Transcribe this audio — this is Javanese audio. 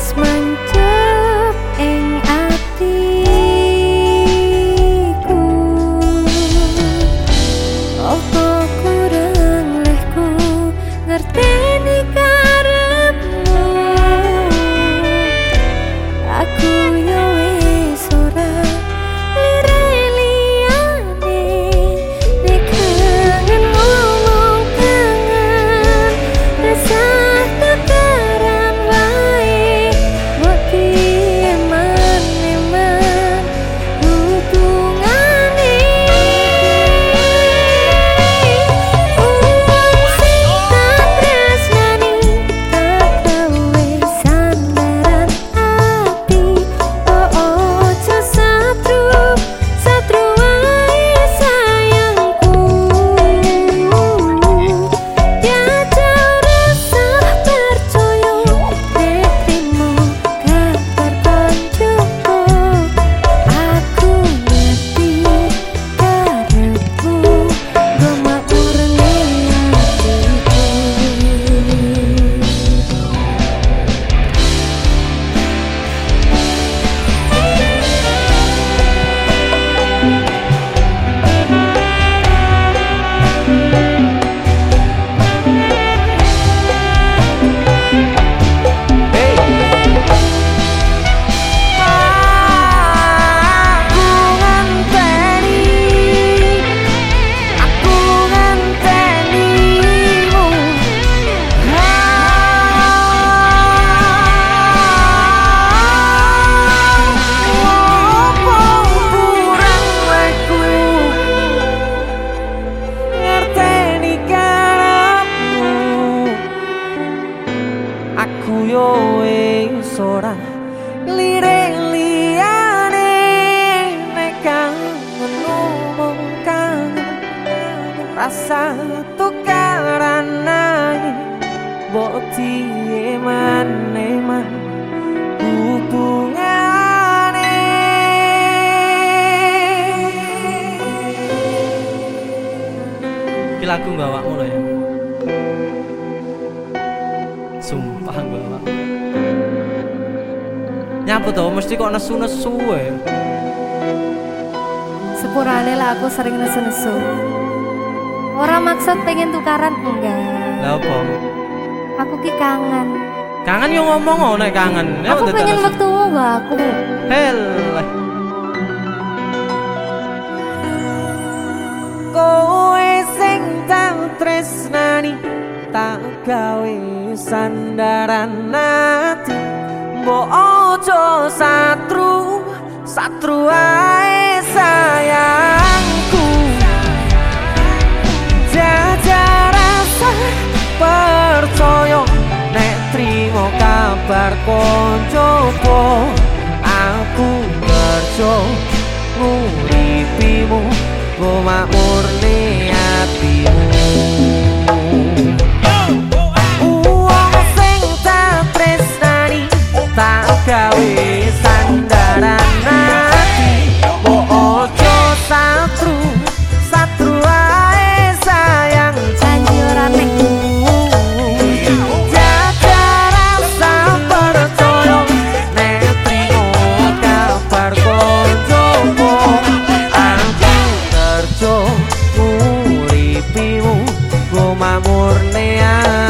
smile lagu mbawakmu lho ya. Sumpah mbawak. Nyapa to mesti kok nesu-nesu e. Sepurane lah aku sering nesu-nesu. Orang maksud pengen tukaran enggak. Lah apa? Aku ki kangen. Kangen yo ngomong oh nek kangen. Ya Aku pengen waktu enggak aku. Hel. sing tak tresnani tak gawe sandaran ati. Mbok ojo satru satru ae sayangku. Jajak rasa percaya nek trimo kabar koncoku aku kerja nguripimu ku makmurne atimu gawe sandaran ati. Bo ojo satru satru ae sayang janji ora nek jaga rasa percaya nek trimo kabar konjomu aku terjo muripimu gumamurnean